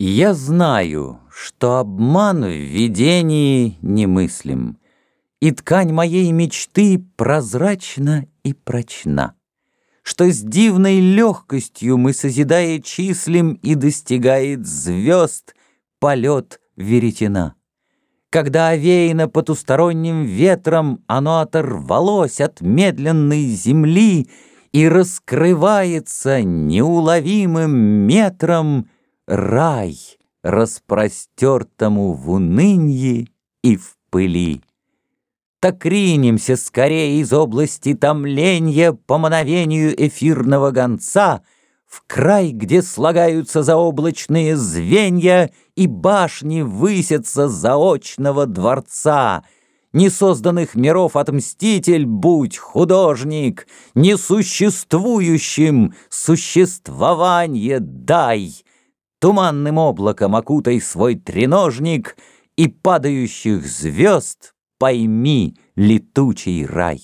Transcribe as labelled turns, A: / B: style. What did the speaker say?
A: Я знаю, что обман в видении немыслим, И ткань моей мечты прозрачна и прочна, Что с дивной легкостью мы, созидая, числим И достигает звезд полет веретена. Когда овеяно потусторонним ветром Оно оторвалось от медленной земли И раскрывается неуловимым метром рай, распростертому в унынье и в пыли. Так ринемся скорее из области томления по мановению эфирного гонца в край, где слагаются заоблачные звенья и башни высятся заочного дворца. Несозданных миров отмститель будь, художник, несуществующим существование дай — Туманным облаком окутай свой треножник И падающих звезд пойми летучий рай.